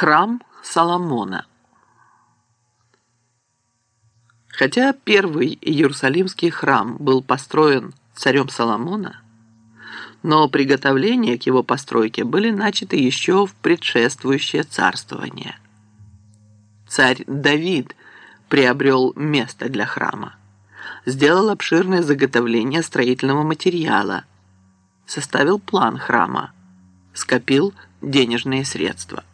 Храм Соломона. Хотя первый Иерусалимский храм был построен царем Соломона, но приготовления к его постройке были начаты еще в предшествующее царствование. Царь Давид приобрел место для храма, сделал обширное заготовление строительного материала, составил план храма, скопил денежные средства.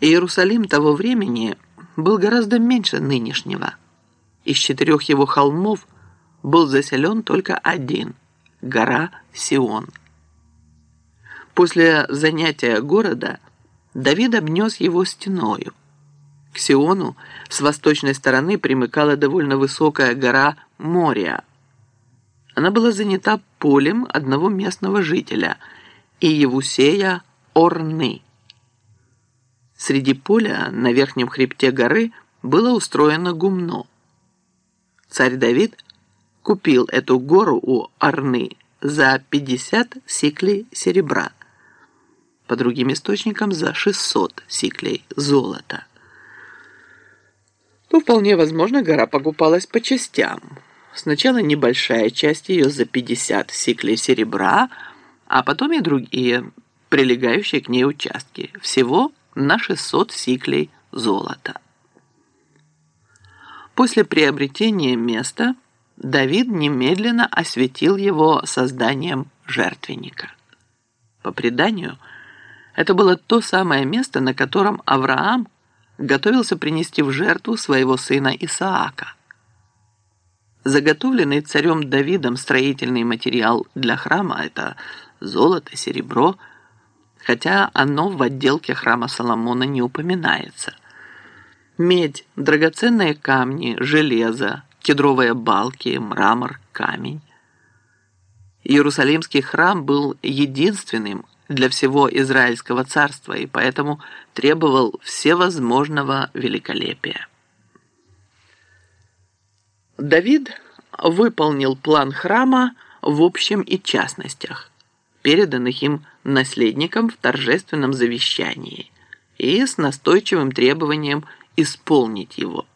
Иерусалим того времени был гораздо меньше нынешнего. Из четырех его холмов был заселен только один – гора Сион. После занятия города Давид обнес его стеною. К Сиону с восточной стороны примыкала довольно высокая гора Мория. Она была занята полем одного местного жителя – и Евусея Орны – Среди поля на верхнем хребте горы было устроено гумно. Царь Давид купил эту гору у Арны за 50 сиклей серебра, по другим источникам за 600 сиклей золота. То вполне возможно, гора покупалась по частям. Сначала небольшая часть ее за 50 сиклей серебра, а потом и другие, прилегающие к ней участки. Всего на 600 сиклей золота. После приобретения места Давид немедленно осветил его созданием жертвенника. По преданию, это было то самое место, на котором Авраам готовился принести в жертву своего сына Исаака. Заготовленный царем Давидом строительный материал для храма – это золото, серебро – хотя оно в отделке храма Соломона не упоминается. Медь, драгоценные камни, железо, кедровые балки, мрамор, камень. Иерусалимский храм был единственным для всего Израильского царства и поэтому требовал всевозможного великолепия. Давид выполнил план храма в общем и частностях, переданных им наследником в торжественном завещании и с настойчивым требованием исполнить его.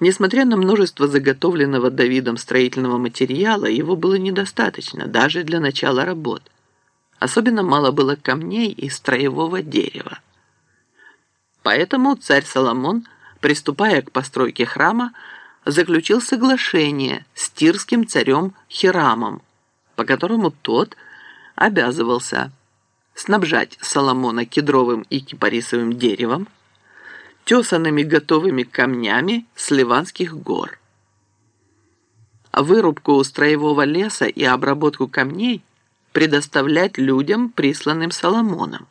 Несмотря на множество заготовленного Давидом строительного материала, его было недостаточно даже для начала работ. Особенно мало было камней и строевого дерева. Поэтому царь Соломон, приступая к постройке храма, заключил соглашение с тирским царем Хирамом, по которому тот – обязывался снабжать Соломона кедровым и кипарисовым деревом, тесанными готовыми камнями с Ливанских гор. Вырубку строевого леса и обработку камней предоставлять людям, присланным Соломоном,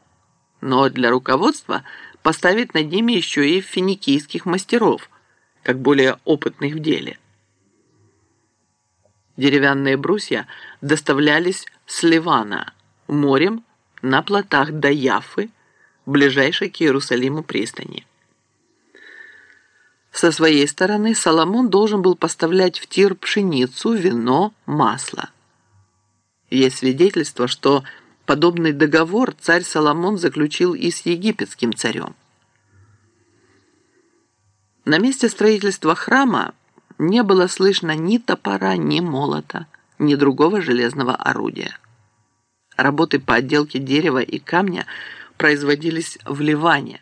но для руководства поставить над ними еще и финикийских мастеров, как более опытных в деле. Деревянные брусья доставлялись с Ливана морем на плотах до Яфы, ближайшей к Иерусалиму пристани. Со своей стороны Соломон должен был поставлять в Тир пшеницу, вино, масло. Есть свидетельство, что подобный договор царь Соломон заключил и с египетским царем. На месте строительства храма не было слышно ни топора, ни молота, ни другого железного орудия. Работы по отделке дерева и камня производились в Ливане.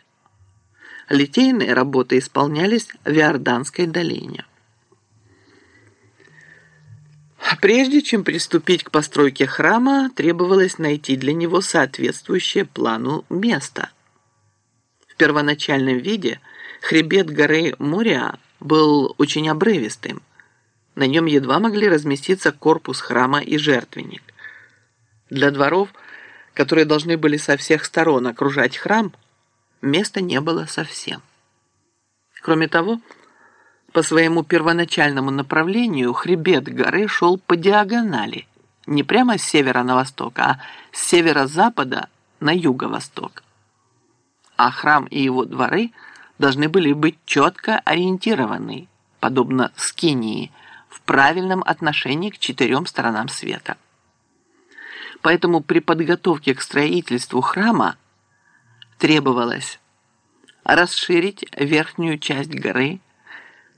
Литейные работы исполнялись в Иорданской долине. Прежде чем приступить к постройке храма, требовалось найти для него соответствующее плану место. В первоначальном виде хребет горы Мория был очень обрывистым. На нем едва могли разместиться корпус храма и жертвенник. Для дворов, которые должны были со всех сторон окружать храм, места не было совсем. Кроме того, по своему первоначальному направлению хребет горы шел по диагонали, не прямо с севера на восток, а с северо-запада на юго-восток. А храм и его дворы – должны были быть четко ориентированы, подобно скинии, в правильном отношении к четырем сторонам света. Поэтому при подготовке к строительству храма требовалось расширить верхнюю часть горы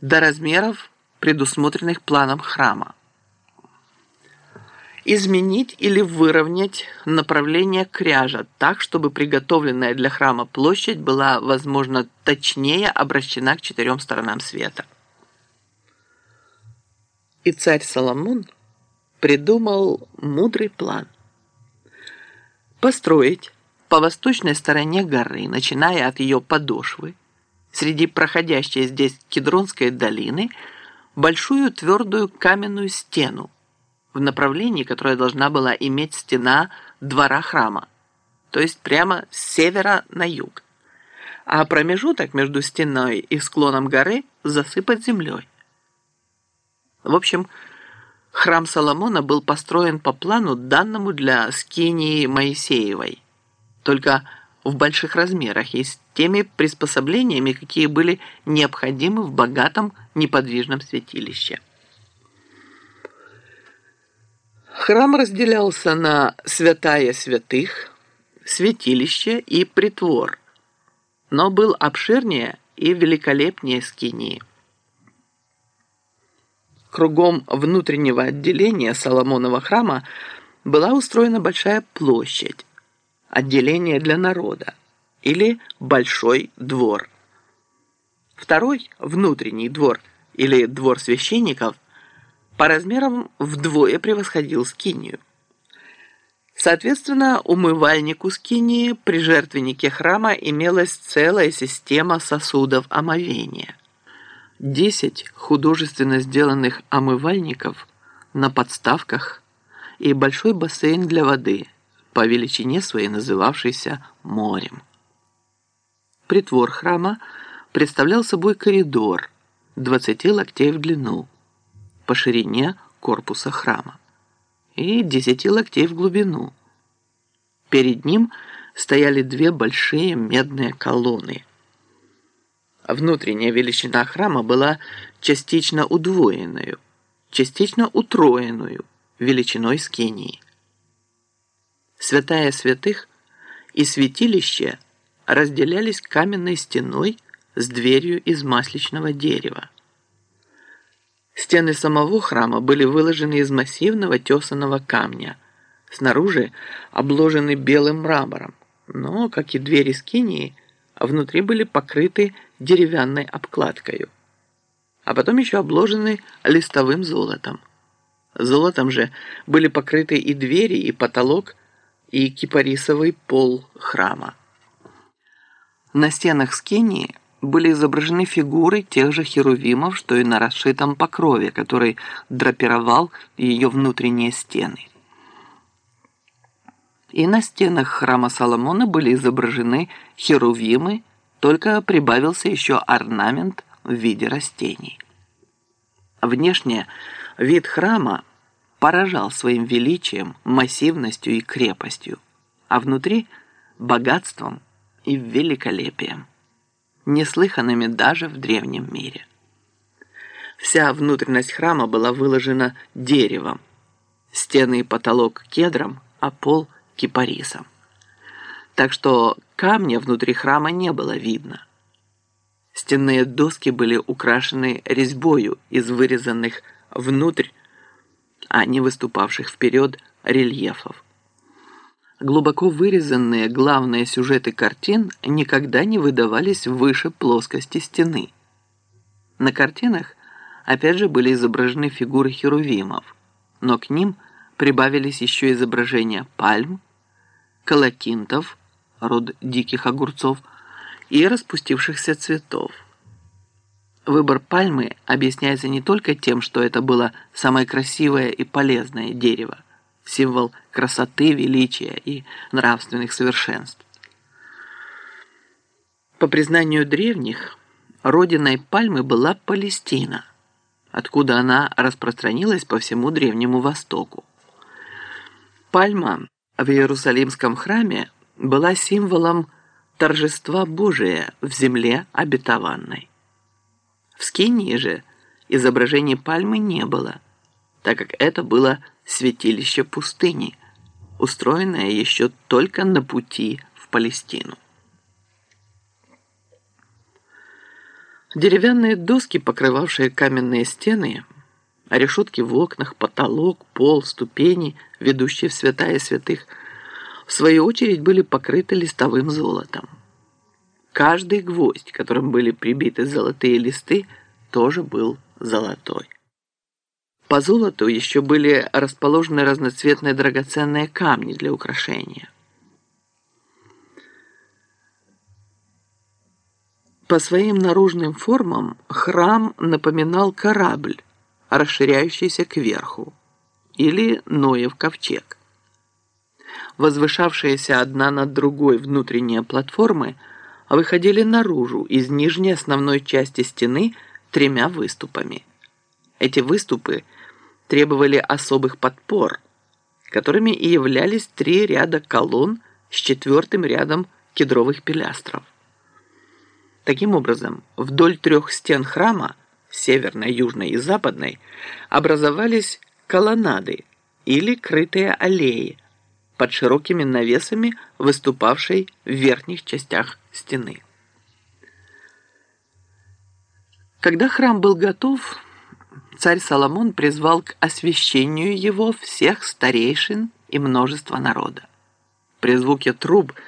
до размеров, предусмотренных планом храма, изменить или выровнять направление кряжа так, чтобы приготовленная для храма площадь была, возможно, точнее обращена к четырем сторонам света. И царь Соломон придумал мудрый план. Построить по восточной стороне горы, начиная от ее подошвы, среди проходящей здесь Кедронской долины, большую твердую каменную стену, в направлении, которое должна была иметь стена двора храма, то есть прямо с севера на юг, а промежуток между стеной и склоном горы засыпать землей. В общем, храм Соломона был построен по плану, данному для скинии Моисеевой – только в больших размерах и с теми приспособлениями, какие были необходимы в богатом неподвижном святилище. Храм разделялся на святая святых, святилище и притвор, но был обширнее и великолепнее скинии. Кругом внутреннего отделения Соломонова храма была устроена большая площадь, отделение для народа или большой двор. Второй внутренний двор или двор священников по размерам вдвое превосходил скинию. Соответственно, умывальнику скинии при жертвеннике храма имелась целая система сосудов омовения. Десять художественно сделанных омывальников на подставках и большой бассейн для воды – по величине своей называвшейся морем. Притвор храма представлял собой коридор 20 локтей в длину по ширине корпуса храма и 10 локтей в глубину. Перед ним стояли две большие медные колонны. Внутренняя величина храма была частично удвоенную, частично утроенную величиной скинии святая святых и святилище разделялись каменной стеной с дверью из масличного дерева. Стены самого храма были выложены из массивного тесаного камня, снаружи обложены белым мрамором, но, как и двери скинии, внутри были покрыты деревянной обкладкой, а потом еще обложены листовым золотом. Золотом же были покрыты и двери, и потолок и кипарисовый пол храма. На стенах скинии были изображены фигуры тех же херувимов, что и на расшитом покрове, который драпировал ее внутренние стены. И на стенах храма Соломона были изображены херувимы, только прибавился еще орнамент в виде растений. Внешне вид храма поражал своим величием, массивностью и крепостью, а внутри – богатством и великолепием, неслыханными даже в древнем мире. Вся внутренность храма была выложена деревом, стены и потолок кедром, а пол – кипарисом. Так что камня внутри храма не было видно. Стенные доски были украшены резьбою из вырезанных внутрь а не выступавших вперед рельефов. Глубоко вырезанные главные сюжеты картин никогда не выдавались выше плоскости стены. На картинах опять же были изображены фигуры херувимов, но к ним прибавились еще изображения пальм, колокинтов, род диких огурцов, и распустившихся цветов. Выбор пальмы объясняется не только тем, что это было самое красивое и полезное дерево, символ красоты, величия и нравственных совершенств. По признанию древних, родиной пальмы была Палестина, откуда она распространилась по всему Древнему Востоку. Пальма в Иерусалимском храме была символом торжества Божия в земле обетованной. В Скинии же изображений пальмы не было, так как это было святилище пустыни, устроенное еще только на пути в Палестину. Деревянные доски, покрывавшие каменные стены, а решетки в окнах, потолок, пол, ступени, ведущие в святая святых, в свою очередь были покрыты листовым золотом. Каждый гвоздь, которым были прибиты золотые листы, тоже был золотой. По золоту еще были расположены разноцветные драгоценные камни для украшения. По своим наружным формам храм напоминал корабль, расширяющийся кверху, или Ноев ковчег. Возвышавшиеся одна над другой внутренние платформы выходили наружу из нижней основной части стены тремя выступами. Эти выступы требовали особых подпор, которыми и являлись три ряда колонн с четвертым рядом кедровых пилястров. Таким образом, вдоль трех стен храма, северной, южной и западной, образовались колоннады или крытые аллеи под широкими навесами, выступавшей в верхних частях стены. Когда храм был готов, царь Соломон призвал к освящению его всех старейшин и множество народа. При звуке труб –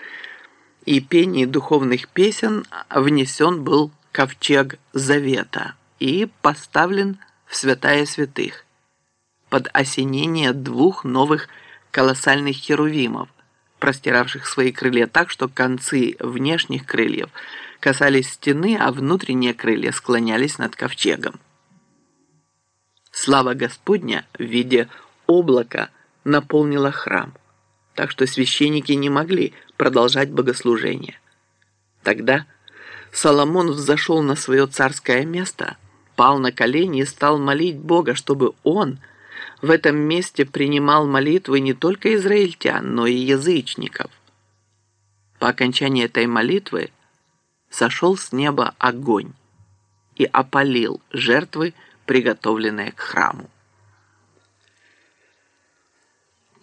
и пении духовных песен внесен был ковчег Завета и поставлен в святая святых под осенение двух новых колоссальных херувимов, простиравших свои крылья так, что концы внешних крыльев касались стены, а внутренние крылья склонялись над ковчегом. Слава Господня в виде облака наполнила храм так что священники не могли продолжать богослужение. Тогда Соломон взошел на свое царское место, пал на колени и стал молить Бога, чтобы он в этом месте принимал молитвы не только израильтян, но и язычников. По окончании этой молитвы сошел с неба огонь и опалил жертвы, приготовленные к храму.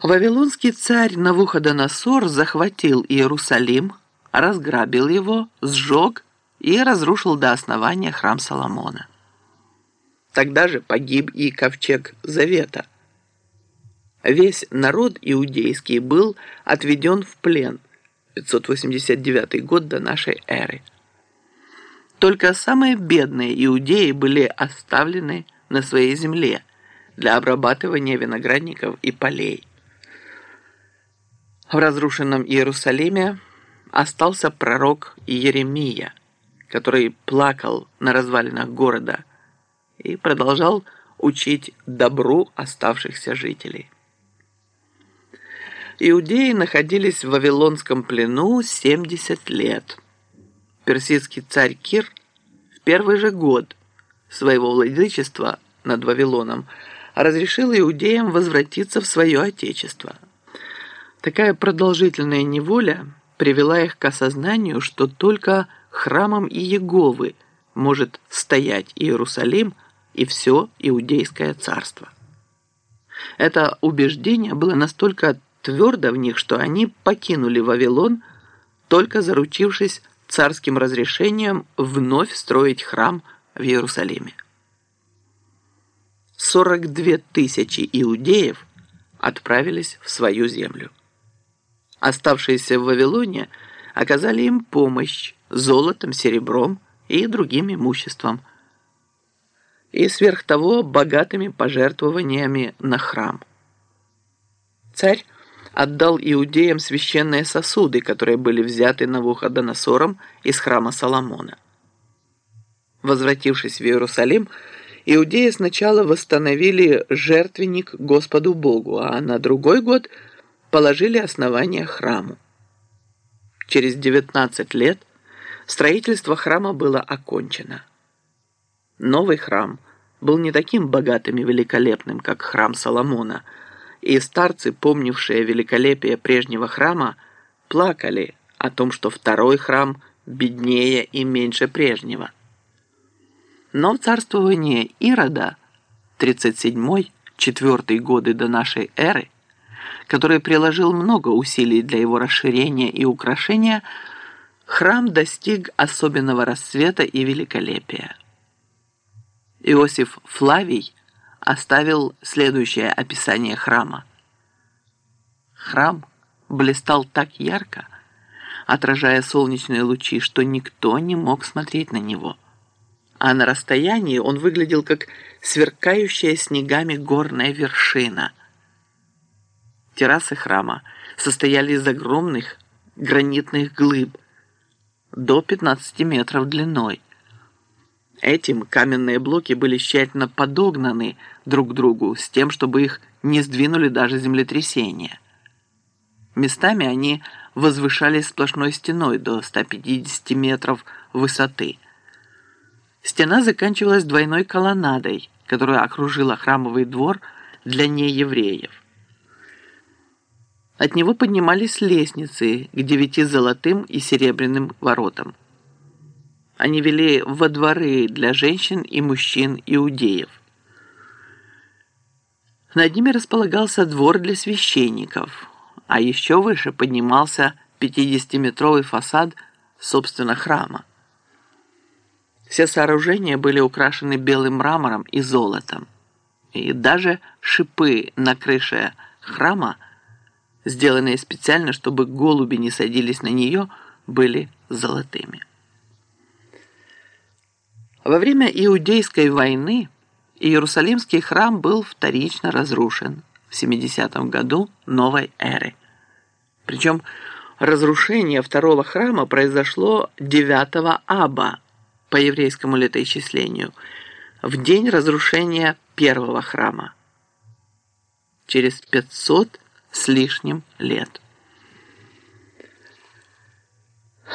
Вавилонский царь Навуходоносор захватил Иерусалим, разграбил его, сжег и разрушил до основания храм Соломона. Тогда же погиб и ковчег Завета. Весь народ иудейский был отведен в плен 589 год до нашей эры. Только самые бедные иудеи были оставлены на своей земле для обрабатывания виноградников и полей. В разрушенном Иерусалиме остался пророк Иеремия, который плакал на развалинах города и продолжал учить добру оставшихся жителей. Иудеи находились в Вавилонском плену 70 лет. Персидский царь Кир в первый же год своего владычества над Вавилоном разрешил иудеям возвратиться в свое отечество – Такая продолжительная неволя привела их к осознанию, что только храмом Иеговы может стоять Иерусалим и все Иудейское царство. Это убеждение было настолько твердо в них, что они покинули Вавилон, только заручившись царским разрешением вновь строить храм в Иерусалиме. 42 тысячи иудеев отправились в свою землю. Оставшиеся в Вавилоне оказали им помощь золотом, серебром и другим имуществом. И сверх того богатыми пожертвованиями на храм. Царь отдал иудеям священные сосуды, которые были взяты Навуходоносором из храма Соломона. Возвратившись в Иерусалим, иудеи сначала восстановили жертвенник Господу Богу, а на другой год – положили основание храму. Через 19 лет строительство храма было окончено. Новый храм был не таким богатым и великолепным, как храм Соломона, и старцы, помнившие великолепие прежнего храма, плакали о том, что второй храм беднее и меньше прежнего. Но в царствовании Ирода, 37-4 годы до нашей эры, который приложил много усилий для его расширения и украшения, храм достиг особенного расцвета и великолепия. Иосиф Флавий оставил следующее описание храма. Храм блистал так ярко, отражая солнечные лучи, что никто не мог смотреть на него. А на расстоянии он выглядел как сверкающая снегами горная вершина. Террасы храма состояли из огромных гранитных глыб до 15 метров длиной. Этим каменные блоки были тщательно подогнаны друг к другу с тем, чтобы их не сдвинули даже землетрясения. Местами они возвышались сплошной стеной до 150 метров высоты. Стена заканчивалась двойной колоннадой, которая окружила храмовый двор для неевреев. От него поднимались лестницы к девяти золотым и серебряным воротам. Они вели во дворы для женщин и мужчин иудеев. Над ними располагался двор для священников – а еще выше поднимался 50-метровый фасад, собственно, храма. Все сооружения были украшены белым мрамором и золотом. И даже шипы на крыше храма, сделанные специально, чтобы голуби не садились на нее, были золотыми. Во время Иудейской войны Иерусалимский храм был вторично разрушен в 70 году новой эры. Причем разрушение второго храма произошло 9 Аба по еврейскому летоисчислению, в день разрушения первого храма, через 500 с лишним лет.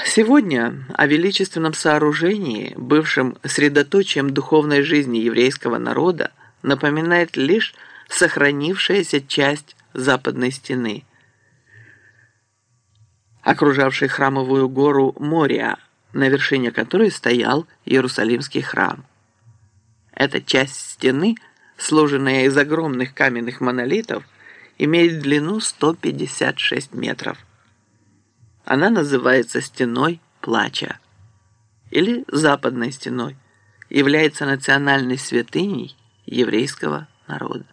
Сегодня о величественном сооружении, бывшем средоточием духовной жизни еврейского народа, напоминает лишь сохранившаяся часть западной стены – окружавшей храмовую гору Мория, на вершине которой стоял Иерусалимский храм. Эта часть стены, сложенная из огромных каменных монолитов, имеет длину 156 метров. Она называется стеной плача или западной стеной, является национальной святыней еврейского народа.